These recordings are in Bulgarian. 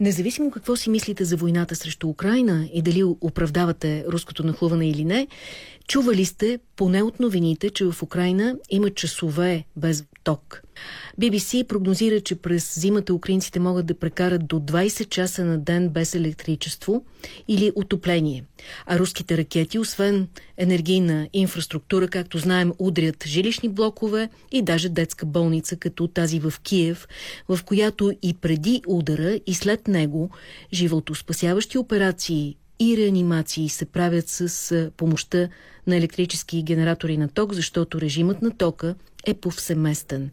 Независимо какво си мислите за войната срещу Украина и дали оправдавате руското нахлуване или не, чували сте поне от новините, че в Украина има часове без ток. BBC прогнозира, че през зимата украинците могат да прекарат до 20 часа на ден без електричество или отопление. А руските ракети, освен енергийна инфраструктура, както знаем, удрят жилищни блокове и даже детска болница, като тази в Киев, в която и преди удара и след него животоспасяващи операции и реанимации се правят с помощта на електрически генератори на ток, защото режимът на тока е повсеместен.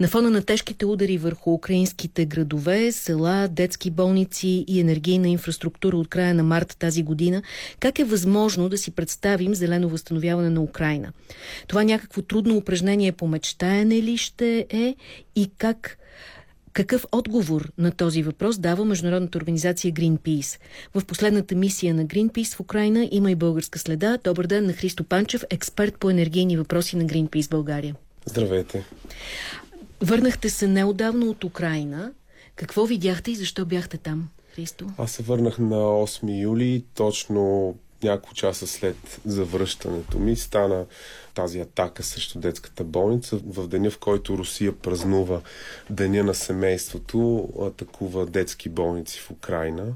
На фона на тежките удари върху украинските градове, села, детски болници и енергийна инфраструктура от края на март тази година, как е възможно да си представим зелено възстановяване на Украина? Това някакво трудно упражнение по мечтаяне ли ще е и как какъв отговор на този въпрос дава международната организация Greenpeace? В последната мисия на Greenpeace в Украина има и българска следа. Добър ден на Христо Панчев, експерт по енергийни въпроси на Greenpeace България. Здравейте. Върнахте се неодавно от Украина. Какво видяхте и защо бяхте там, Христо? Аз се върнах на 8 юли, точно няколко часа след завръщането ми стана тази атака срещу детската болница. В деня, в който Русия празнува Деня на семейството, атакува детски болници в Украина.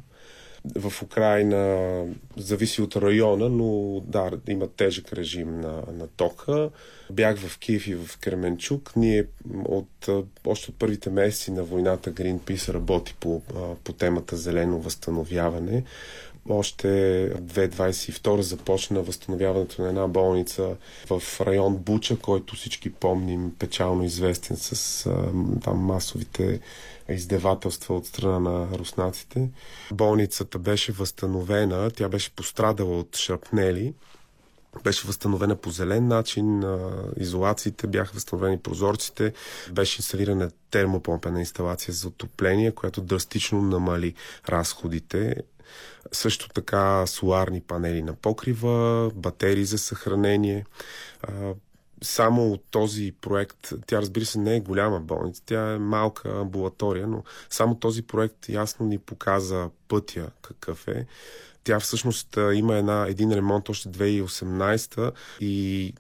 В Украина зависи от района, но да, има тежък режим на, на тока. Бях в Киев и в Кременчук. Ние от, още от първите месеци на войната Greenpeace работи по, по темата зелено възстановяване. Още 2022 започна възстановяването на една болница в район Буча, който всички помним, печално известен с там масовите издевателства от страна на руснаците. Болницата беше възстановена, тя беше пострадала от шрапнели беше възстановена по зелен начин, изолациите бяха възстановени прозорците, беше инсталирана термопомпена инсталация за отопление, която драстично намали разходите. Също така соларни панели на покрива, батерии за съхранение. Само от този проект, тя разбира се не е голяма болница, тя е малка амбулатория, но само този проект ясно ни показа пътя какъв е. Тя всъщност има една, един ремонт още 2018 и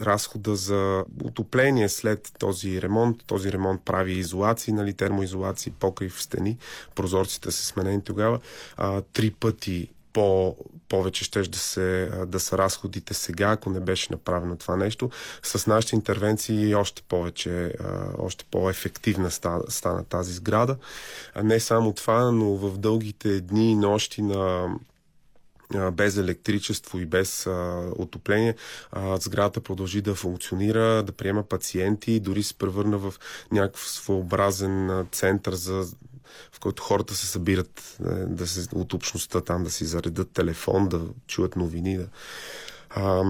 разхода за отопление след този ремонт. Този ремонт прави изолации, нали, термоизолации, покрив стени, прозорците са сменени тогава. А, три пъти по, повече ще да, се, да са разходите сега, ако не беше направено това нещо. С нашите интервенции още повече, още по-ефективна стана, стана тази сграда. Не само това, но в дългите дни и нощи на без електричество и без отопление, сградата продължи да функционира, да приема пациенти, дори се превърна в някакъв своеобразен център за в който хората се събират да се, от общността там, да си заредат телефон, да чуят новини. Да. А,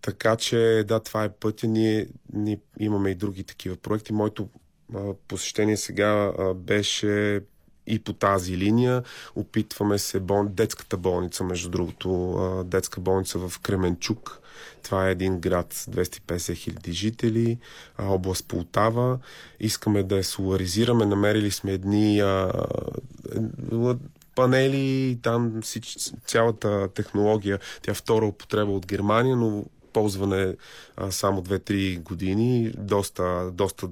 така че, да, това е пътя. Ние, ние имаме и други такива проекти. Моето а, посещение сега а, беше и по тази линия. Опитваме се бол... детската болница, между другото, детска болница в Кременчук. Това е един град с 250 хиляди жители, област Полтава. Искаме да я соларизираме. Намерили сме едни а, панели, там цялата технология, тя е втора употреба от Германия, но ползване а, само 2-3 години, доста, доста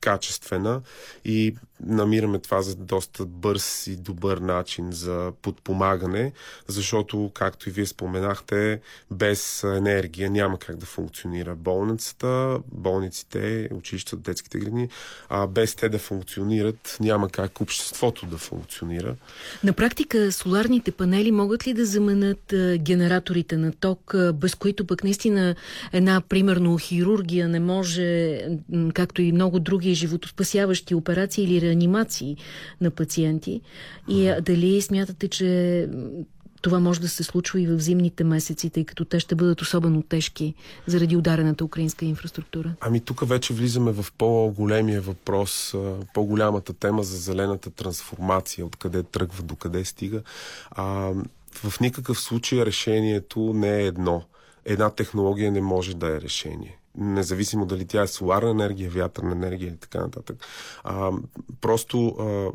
качествена и намираме това за доста бърз и добър начин за подпомагане, защото, както и вие споменахте, без енергия няма как да функционира болницата, болниците, училищата, детските градини, а без те да функционират, няма как обществото да функционира. На практика соларните панели могат ли да заменят генераторите на ток, без които пък наистина една, примерно, хирургия не може, както и много други животоспасяващи операции или реанимации на пациенти. И дали смятате, че това може да се случва и в зимните месеци, тъй като те ще бъдат особено тежки заради ударената украинска инфраструктура? Ами тук вече влизаме в по-големия въпрос, по-голямата тема за зелената трансформация, откъде тръгва, до къде стига. А, в никакъв случай решението не е едно. Една технология не може да е решение независимо дали тя е соларна енергия, вятърна енергия или така нататък. А, просто а,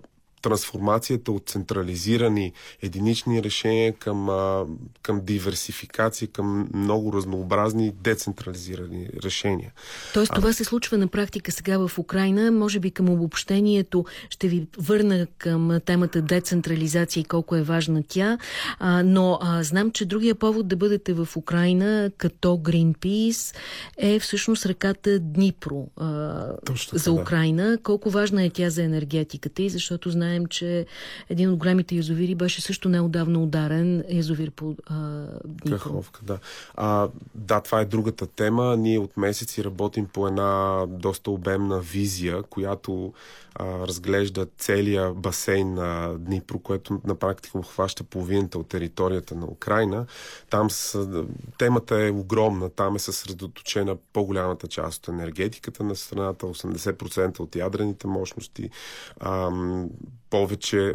трансформацията от централизирани единични решения към, а, към диверсификация, към много разнообразни децентрализирани решения. Тоест това а... се случва на практика сега в Украина. Може би към обобщението ще ви върна към темата децентрализация и колко е важна тя. А, но а, знам, че другия повод да бъдете в Украина като Greenpeace е всъщност реката Днипро а, Точно, за Украина. Да. Колко важна е тя за енергетиката и защото знаем, че един от големите язовири беше също неодавно ударен язовир по а. Каховка, да. А, да, това е другата тема. Ние от месеци работим по една доста обемна визия, която а, разглежда целия басейн на Днипро, което на практика обхваща половината от територията на Украина. Там с, темата е огромна. Там е съсредоточена по-голямата част от енергетиката на страната, 80% от ядрените мощности. А, повече,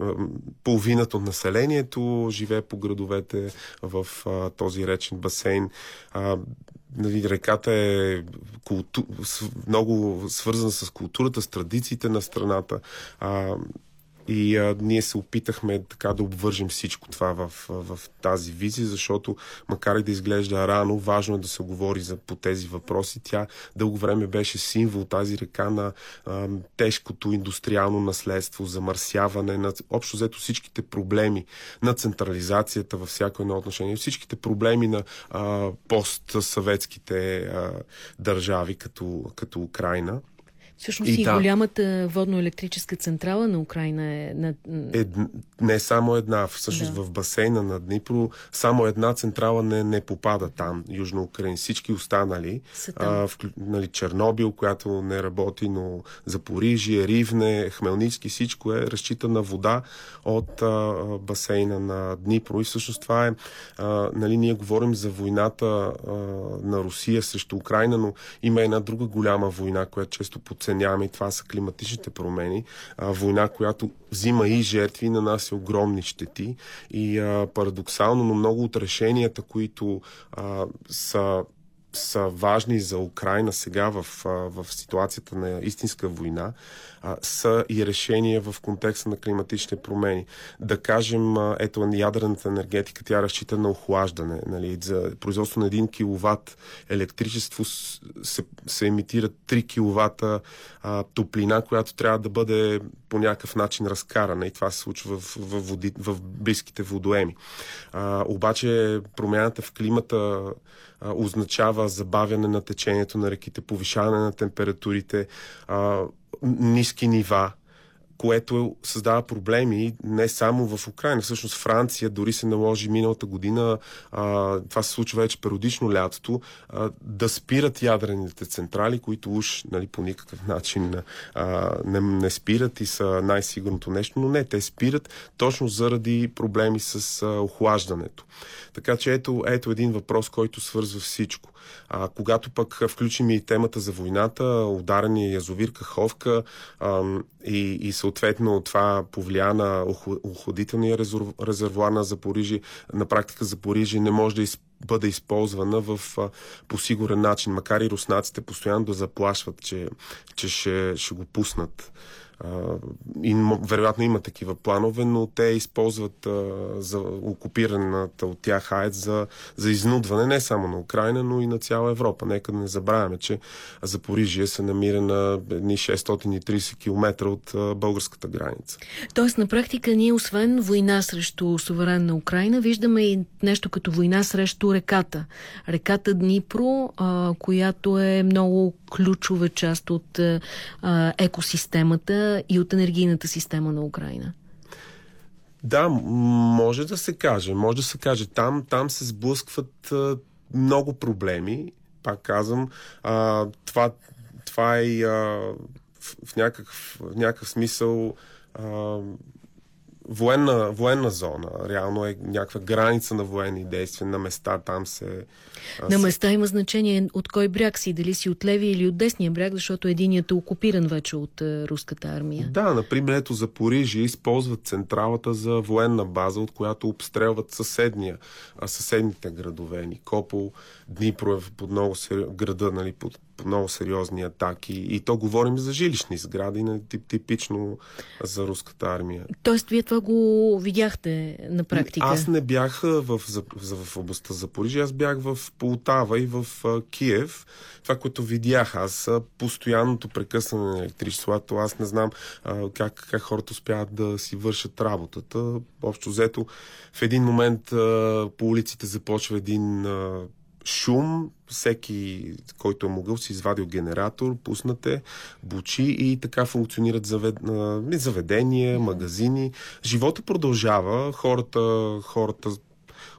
половината от населението живее по градовете в а, този речен басейн. А, нали, реката е много свързана с културата, с традициите на страната. А, и а, ние се опитахме така да обвържем всичко това в, в тази визия, защото макар и да изглежда рано, важно е да се говори за, по тези въпроси. Тя дълго време беше символ, тази река на а, тежкото индустриално наследство, замърсяване, на общо взето всичките проблеми на централизацията във всяко едно отношение, всичките проблеми на а, постсъветските а, държави, като, като Украина. Всъщност и, и да. голямата водно-електрическа централа на Украина е... На... е не само една. Всъщност да. в басейна на Днипро само една централа не, не попада там, Южно Украина. Всички останали, а, в, нали, Чернобил, която не работи, но Запорижие, Ривне, Хмелницки, всичко е разчита на вода от а, басейна на Днипро. И всъщност това е... А, нали, ние говорим за войната а, на Русия срещу Украина, но има една друга голяма война, която често подценява подценяваме и това са климатичните промени. А, война, която взима и жертви нанася огромни щети. И а, парадоксално, но много от решенията, които а, са са важни за Украина сега в, в ситуацията на истинска война, са и решения в контекста на климатичните промени. Да кажем, ето ядрената енергетика, тя разчита на охлаждане. Нали, за производство на 1 кВт електричество се, се емитира 3 кВт топлина, която трябва да бъде по някакъв начин разкарана и това се случва в, в, води, в близките водоеми. А, обаче промяната в климата а, означава забавяне на течението на реките, повишаване на температурите, а, ниски нива което създава проблеми не само в Украина. Всъщност Франция дори се наложи миналата година, а, това се случва вече периодично лятото, а, да спират ядрените централи, които уж нали, по никакъв начин а, не, не спират и са най-сигурното нещо, но не, те спират точно заради проблеми с а, охлаждането. Така че ето, ето един въпрос, който свързва всичко. А, когато пък включим и темата за войната, ударения язовир Каховка а, и, и съответно това повлия на охладителния резервуар на Запорижи, на практика Запорижи не може да изпълнява бъде използвана в, по сигурен начин, макар и руснаците постоянно да заплашват, че, че ще, ще го пуснат и вероятно има такива планове, но те използват а, за окупираната от тях АЕЦ за, за изнудване не само на Украина, но и на цяла Европа. Нека да не забравяме, че Запорижие се намира на едни 630 км от а, българската граница. Тоест, на практика ние, освен война срещу суверенна Украина, виждаме и нещо като война срещу реката. Реката Днипро, а, която е много ключова част от а, екосистемата и от енергийната система на Украина. Да, може да се каже. Може да се каже. Там, там се сблъскват а, много проблеми. Пак казвам, а, това, това е а, в, в, някакъв, в някакъв смисъл а, военна, военна зона. Реално е някаква граница на военни действия. На места там се... На места има значение от кой бряг си, дали си от левия или от десния бряг, защото единият е окупиран вече от е, руската армия. Да, например, ето за Порижи използват централата за военна база, от която обстрелват съседния, а съседните градове. Никопол, Днипро е под много сери... града, нали, под много сериозни атаки. И то говорим за жилищни сгради, тип, типично за руската армия. Тоест, вие това го видяхте на практика? Аз не бях в, в, в областта Запорижие, аз бях в Полтава и в Киев. Това, което видях аз, постоянното прекъсване на електричеството, аз не знам а, как, как хората успяват да си вършат работата. Общо взето, в един момент а, по улиците започва един а, шум, всеки, който е могъл, си извадил генератор, пуснате, бучи и така функционират завед... заведения, магазини. Живота продължава, хората, хората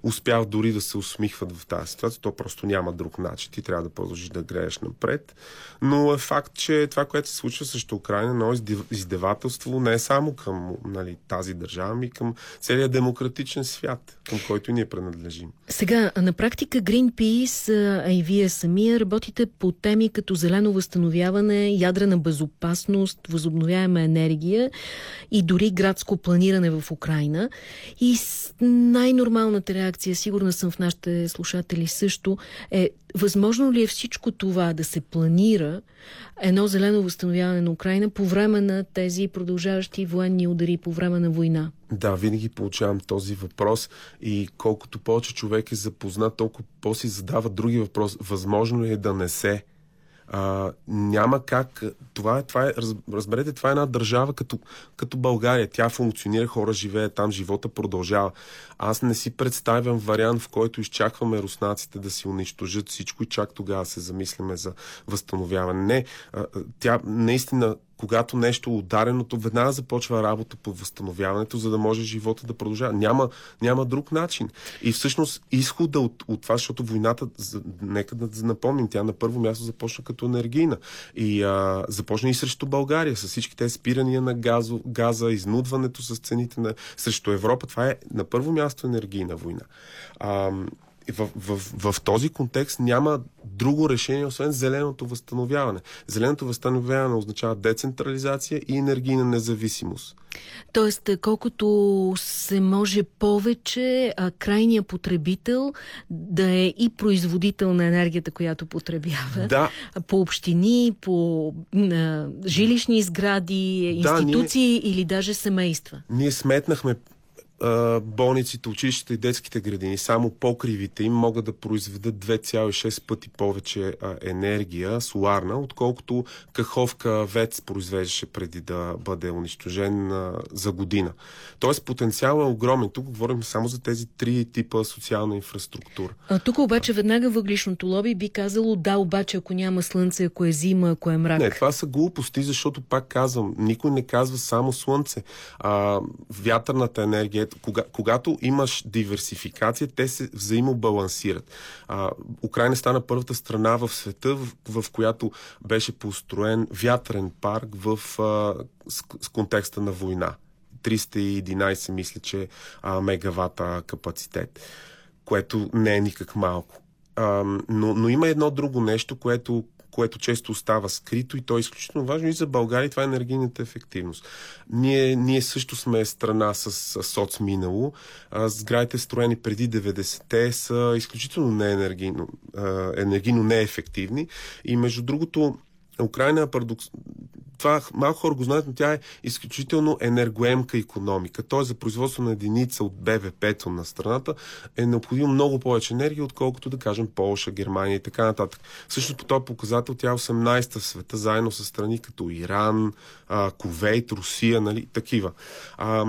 успял дори да се усмихват в тази ситуация. То просто няма друг начин. Ти трябва да продължиш да грееш напред. Но е факт, че това, което се случва срещу Украина, но издевателство не е само към нали, тази държава, ами към целия демократичен свят, към който ние принадлежим. Сега, на практика Greenpeace, а и вие самия работите по теми като зелено възстановяване, ядрена безопасност, възобновяема енергия и дори градско планиране в Украина. И най-нормалната реакция реакция, сигурна съм в нашите слушатели също, е възможно ли е всичко това да се планира едно зелено възстановяване на Украина по време на тези продължаващи военни удари, по време на война? Да, винаги получавам този въпрос и колкото повече човек е запознат, толкова по-си задава други въпрос. Възможно ли е да не се а, няма как. Това е, това е, разберете, това е една държава като, като България. Тя функционира, хора живеят там, живота продължава. Аз не си представям вариант, в който изчакваме руснаците да си унищожат всичко и чак тогава се замисляме за възстановяване. Не, тя наистина когато нещо е удареното, веднага започва работа по възстановяването, за да може живота да продължава. Няма, няма друг начин. И всъщност изхода от, от това, защото войната, нека да напомним, тя на първо място започна като енергийна. И а, започна и срещу България, с всички тези спирания на газо, газа, изнудването с цените на, срещу Европа. Това е на първо място енергийна война. А, в, в, в, в този контекст няма друго решение, освен зеленото възстановяване. Зеленото възстановяване означава децентрализация и енергийна независимост. Тоест, колкото се може повече, а, крайният потребител да е и производител на енергията, която потребява. Да. По общини, по а, жилищни сгради, институции да, ние, или даже семейства. Ние сметнахме болниците, училищата и детските градини, само покривите им могат да произведат 2,6 пъти повече енергия соларна, отколкото Каховка ВЕЦ произвеждаше преди да бъде унищожен за година. Тоест потенциалът е огромен. Тук говорим само за тези три типа социална инфраструктура. А тук обаче веднага въглишното лоби би казало да, обаче ако няма слънце, ако е зима, ако е мрак. Не, това са глупости, защото пак казвам, никой не казва само слънце. А, вятърната енергия, кога, когато имаш диверсификация, те се взаимобалансират. А, Украина стана първата страна в света, в, в която беше построен вятърен парк в, а, с, с контекста на война. 311, мисля, че а, мегавата капацитет, което не е никак малко. А, но, но има едно друго нещо, което което често остава скрито и то е изключително важно и за България. Това е енергийната ефективност. Ние, ние също сме страна с, с соцминало. Сградите строени преди 90-те са изключително неенергийно, енергийно неефективни и между другото Украина парадокс това малко хора го знаят, но тя е изключително енергоемка економика. Т.е. за производство на единица от БВП-то на страната е необходимо много повече енергия, отколкото да кажем Полша, Германия и така нататък. Всъщност по този показател тя е 18-та в света, заедно с страни като Иран, Ковейт, Русия, нали, такива. А,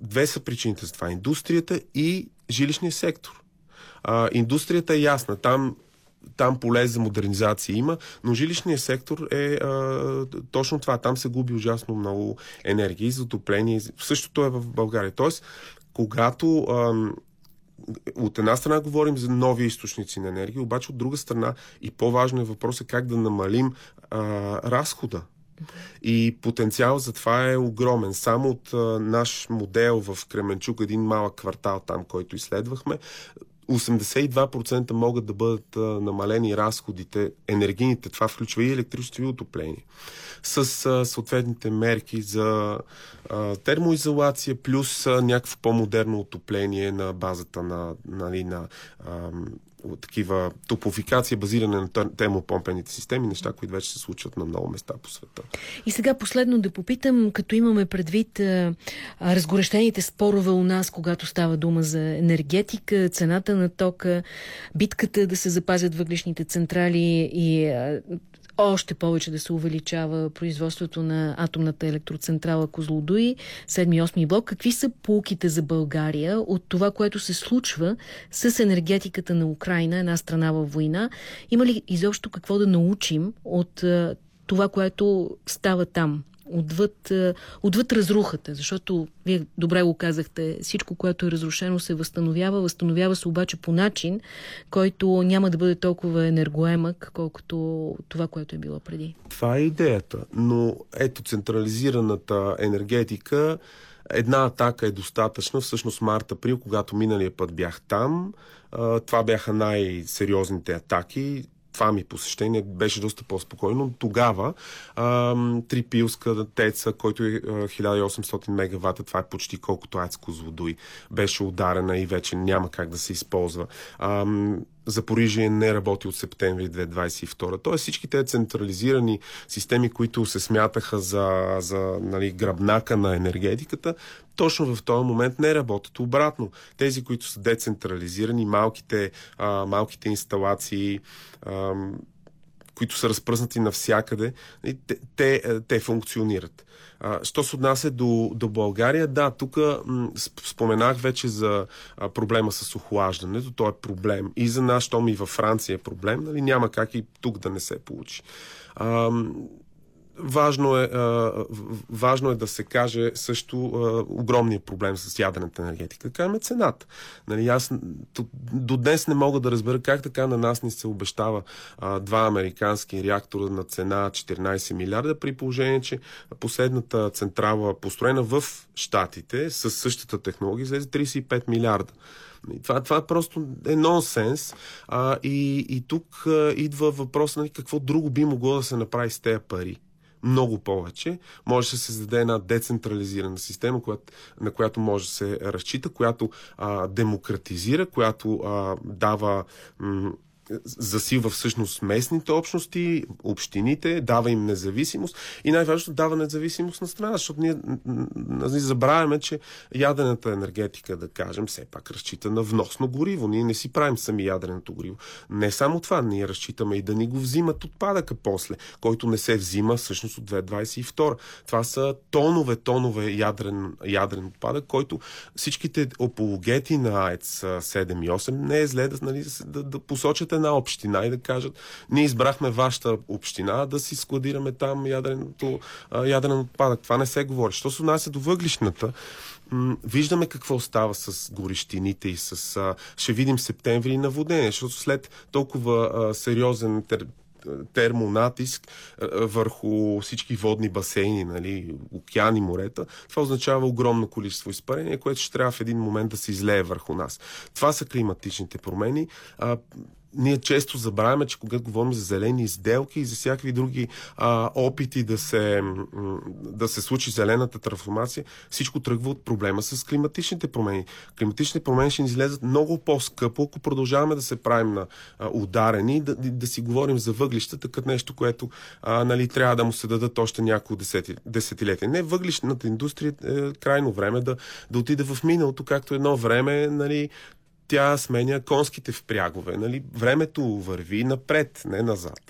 две са причините за това. Индустрията и жилищния сектор. А, индустрията е ясна. Там там поле за модернизация има, но жилищният сектор е а, точно това. Там се губи ужасно много енергия и за. Същото е в България. Тоест, когато а, от една страна говорим за нови източници на енергия, обаче от друга страна и по-важно е въпросът как да намалим а, разхода. И потенциал за това е огромен. Само от а, наш модел в Кременчук, един малък квартал там, който изследвахме, 82% могат да бъдат намалени разходите, енергийните, това включва и електричество и отопление, с съответните мерки за термоизолация, плюс някакво по-модерно отопление на базата на, нали, на а, такива топофикация, базиране на термопомпените системи, неща, които вече се случват на много места по света. И сега последно да попитам, като имаме предвид а, разгорещените спорове у нас, когато става дума за енергетика, цената на тока, битката да се запазят въглишните централи и а, още повече да се увеличава производството на атомната електроцентрала Козлодуи, 7-8 блок. Какви са полуките за България от това, което се случва с енергетиката на Украина, една страна във война? Има ли изобщо какво да научим от това, което става там? Отвъд, е, отвъд разрухата, защото вие добре го казахте, всичко, което е разрушено се възстановява, възстановява се обаче по начин, който няма да бъде толкова енергоемък, колкото това, което е било преди. Това е идеята, но ето централизираната енергетика Една атака е достатъчна. Всъщност март-април, когато миналия път бях там, това бяха най-сериозните атаки това ми посещение беше доста по-спокойно. Тогава Трипилска теца, който е 1800 мегавата, това е почти колкото Ацко Злодуй, беше ударена и вече няма как да се използва. А, Запорижие не работи от септември 2022. Тоест всички тези централизирани системи, които се смятаха за, за нали, гръбнака на енергетиката, точно в този момент не работят. Обратно, тези, които са децентрализирани, малките, а, малките инсталации, а, които са разпръснати навсякъде, те, те, те функционират. Що се отнася до, до България, да, тук споменах вече за проблема с охлаждането. То е проблем и за нас, щом и във Франция е проблем, нали, няма как и тук да не се получи. Важно е, а, важно е да се каже също а, огромния проблем с ядрената енергетика. Така е цената. Нали, аз до днес не мога да разбера как така на нас ни се обещава а, два американски реактора на цена 14 милиарда, при положение, че последната централа, построена в Штатите, с същата технология, излезе 35 милиарда. Това, това просто е нонсенс. А, и, и тук а, идва въпрос нали, какво друго би могло да се направи с тези пари много повече. Може да се създаде една децентрализирана система, която, на която може да се разчита, която а, демократизира, която а, дава м- засилва всъщност местните общности, общините, дава им независимост и най-важното дава независимост на страна, защото ние ние забравяме, че ядената енергетика, да кажем, все пак разчита на вносно гориво. Ние не си правим сами ядреното гориво. Не само това, ние разчитаме и да ни го взимат отпадъка после, който не се взима всъщност от 2022. Това са тонове, тонове ядрен, ядрен отпадък, който всичките апологети на АЕЦ 7 и 8 не е зле да, нали, да, да посочат една община и да кажат, ние избрахме вашата община да си складираме там ядреното, ядрен отпадък. Това не се говори. Що се отнася до въглишната, виждаме какво става с горещините и с... Ще видим септември наводнение, защото след толкова сериозен тер, термонатиск върху всички водни басейни, нали, океани, морета, това означава огромно количество изпарение, което ще трябва в един момент да се излее върху нас. Това са климатичните промени. Ние често забравяме, че когато говорим за зелени изделки и за всякакви други а, опити да се, да се случи зелената трансформация, всичко тръгва от проблема с климатичните промени. Климатичните промени ще ни излезат много по-скъпо, ако продължаваме да се правим на а, ударени, да, да, да си говорим за въглищата като нещо, което а, нали, трябва да му се дадат още няколко десети, десетилетия. Не, въглищната индустрия е крайно време да, да отиде в миналото, както едно време нали, тя сменя конските впрягове. Нали? Времето върви напред, не назад.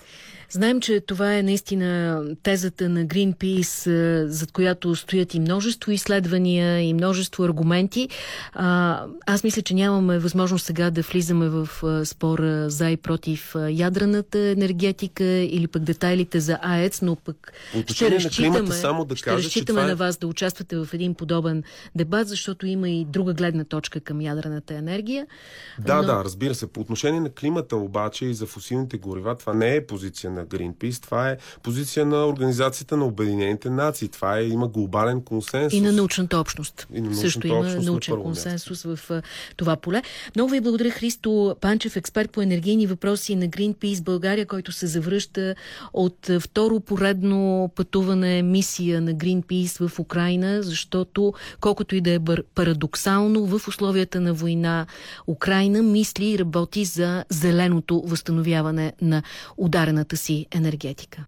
Знаем, че това е наистина тезата на Greenpeace, зад която стоят и множество изследвания, и множество аргументи. А, аз мисля, че нямаме възможност сега да влизаме в спора за и против ядрената енергетика или пък детайлите за АЕЦ, но пък ще разчитаме, на, само да ще кажа, разчитаме е... на вас да участвате в един подобен дебат, защото има и друга гледна точка към ядрената енергия. Да, но... да, разбира се. По отношение на климата обаче и за фусилните горива, това не е позиция на Greenpeace. Това е позиция на Организацията на Обединените нации. Това е, има глобален консенсус. И на научната общност. И на научната Също има общност на научен първо консенсус в това поле. Много ви благодаря Христо Панчев, експерт по енергийни въпроси на Greenpeace България, който се завръща от второ поредно пътуване мисия на Greenpeace в Украина, защото колкото и да е парадоксално в условията на война Украина мисли и работи за зеленото възстановяване на ударената си енергетика.